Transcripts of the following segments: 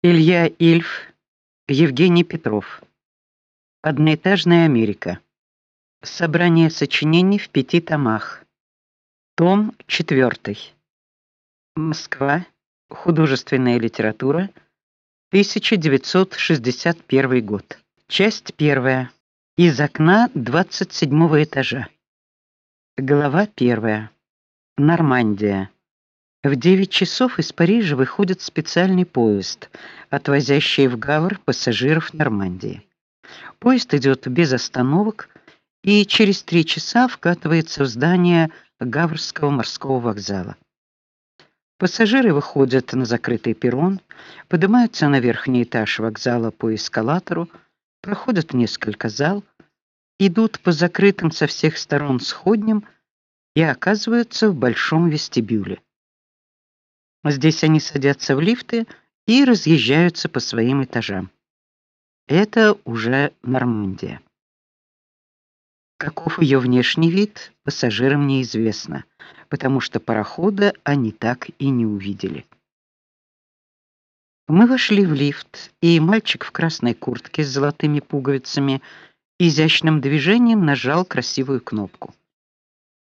Илья Ильф, Евгений Петров. Одноэтажная Америка. Собрание сочинений в пяти томах. Том 4. Москва. Художественная литература. 1961 год. Часть первая. Из окна 27 этажа. Глава первая. Нормандия. В 9 часов из Парижа выходит специальный поезд, отвозящий в Гавр пассажиров Нормандии. Поезд идет без остановок и через три часа вкатывается в здание Гаврского морского вокзала. Пассажиры выходят на закрытый перрон, поднимаются на верхний этаж вокзала по эскалатору, проходят несколько зал, идут по закрытым со всех сторон сходням и оказываются в большом вестибюле. Здесь они садятся в лифты и разъезжаются по своим этажам. Это уже Нормандия. Каков ее внешний вид, пассажирам неизвестно, потому что парохода они так и не увидели. Мы вошли в лифт, и мальчик в красной куртке с золотыми пуговицами изящным движением нажал красивую кнопку.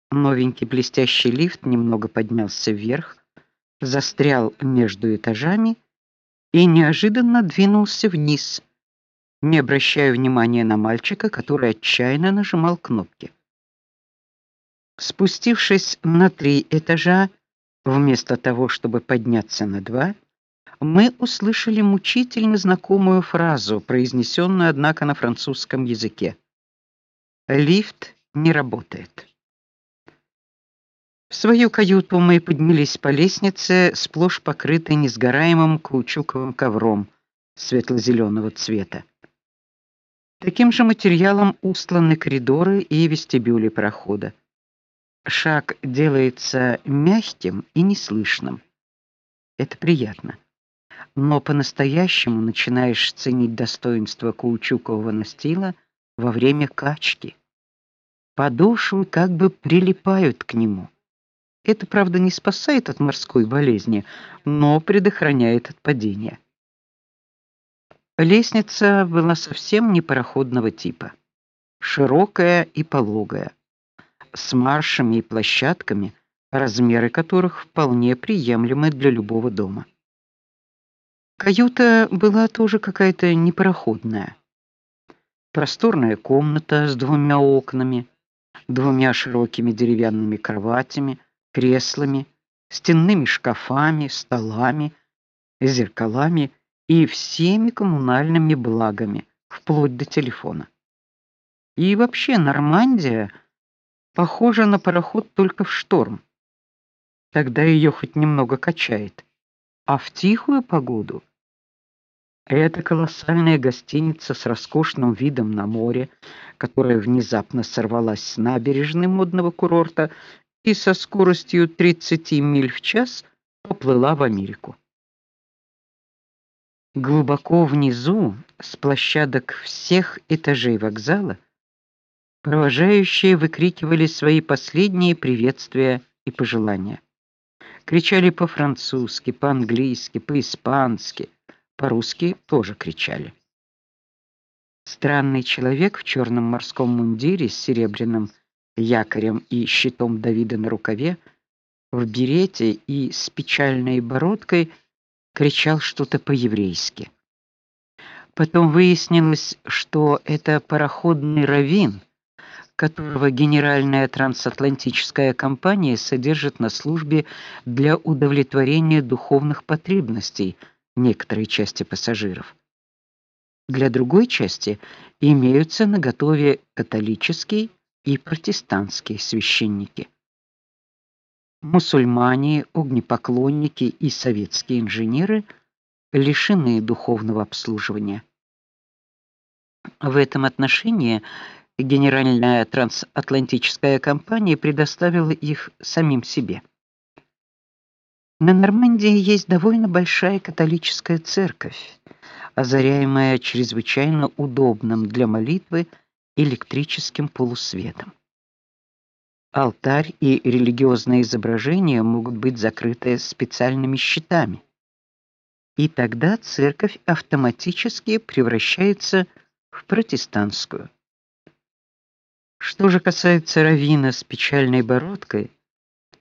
Новенький блестящий лифт немного поднялся вверх, застрял между этажами и неожиданно двинулся вниз, не обращая внимания на мальчика, который отчаянно нажимал кнопки. Спустившись на три этажа, вместо того, чтобы подняться на два, мы услышали мучительно знакомую фразу, произнесенную однако на французском языке. Лифт не работает. В свою каюту мы поднялись по лестнице, сплошь покрытой несгораемым каучуковым ковром светло зеленого цвета. Таким же материалом устланы коридоры и вестибюли прохода. Шаг делается мягким и неслышным. Это приятно. Но по-настоящему начинаешь ценить достоинство каучукового настила во время качки. Подошвы как бы прилипают к нему. Это, правда, не спасает от морской болезни, но предохраняет от падения. Лестница была совсем не пароходного типа. Широкая и пологая, с маршами и площадками, размеры которых вполне приемлемы для любого дома. Каюта была тоже какая-то непароходная. Просторная комната с двумя окнами, двумя широкими деревянными кроватями, креслами, стенными шкафами, столами, зеркалами и всеми коммунальными благами, вплоть до телефона. И вообще Нормандия похожа на пароход только в шторм. Тогда ее хоть немного качает. А в тихую погоду эта колоссальная гостиница с роскошным видом на море, которая внезапно сорвалась с набережной модного курорта и со скоростью 30 миль в час поплыла в Америку. Глубоко внизу, с площадок всех этажей вокзала, провожающие выкрикивали свои последние приветствия и пожелания. Кричали по-французски, по-английски, по-испански, по-русски тоже кричали. Странный человек в черном морском мундире с серебряным якорем и щитом Давида на рукаве, в берете и с печальной бородкой кричал что-то по-еврейски. Потом выяснилось, что это пароходный раввин, которого Генеральная трансатлантическая компания содержит на службе для удовлетворения духовных потребностей некоторой части пассажиров. Для другой части имеются наготове католический и протестантские священники. Мусульмане, огнепоклонники и советские инженеры лишены духовного обслуживания. В этом отношении Генеральная трансатлантическая компания предоставила их самим себе. На Нормандии есть довольно большая католическая церковь, озаряемая чрезвычайно удобным для молитвы электрическим полусветом. Алтарь и религиозные изображения могут быть закрыты специальными щитами. и тогда церковь автоматически превращается в протестантскую. Что же касается равина с печальной бородкой,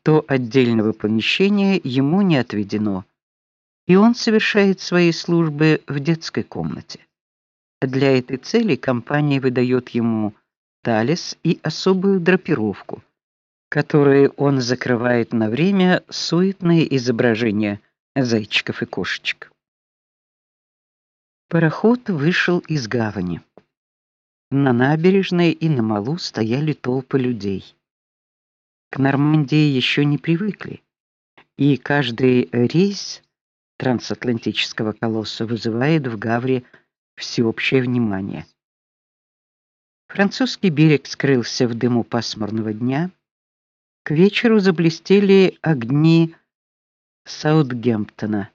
то отдельного помещения ему не отведено, и он совершает свои службы в детской комнате. Для этой цели компания выдает ему талис и особую драпировку, которой он закрывает на время суетные изображения зайчиков и кошечек. Пароход вышел из гавани. На набережной и на малу стояли толпы людей. К Нормандии еще не привыкли, и каждый рейс трансатлантического колосса вызывает в Гавре всеобщее внимание. Французский берег скрылся в дыму пасмурного дня. К вечеру заблестели огни Саутгемптона.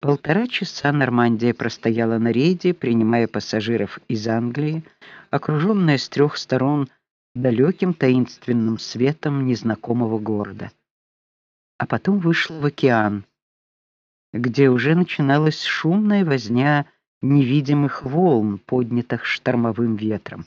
Полтора часа Нормандия простояла на рейде, принимая пассажиров из Англии, окружённая с трех сторон далеким таинственным светом незнакомого города. А потом вышла в океан, где уже начиналась шумная возня невидимых волн, поднятых штормовым ветром.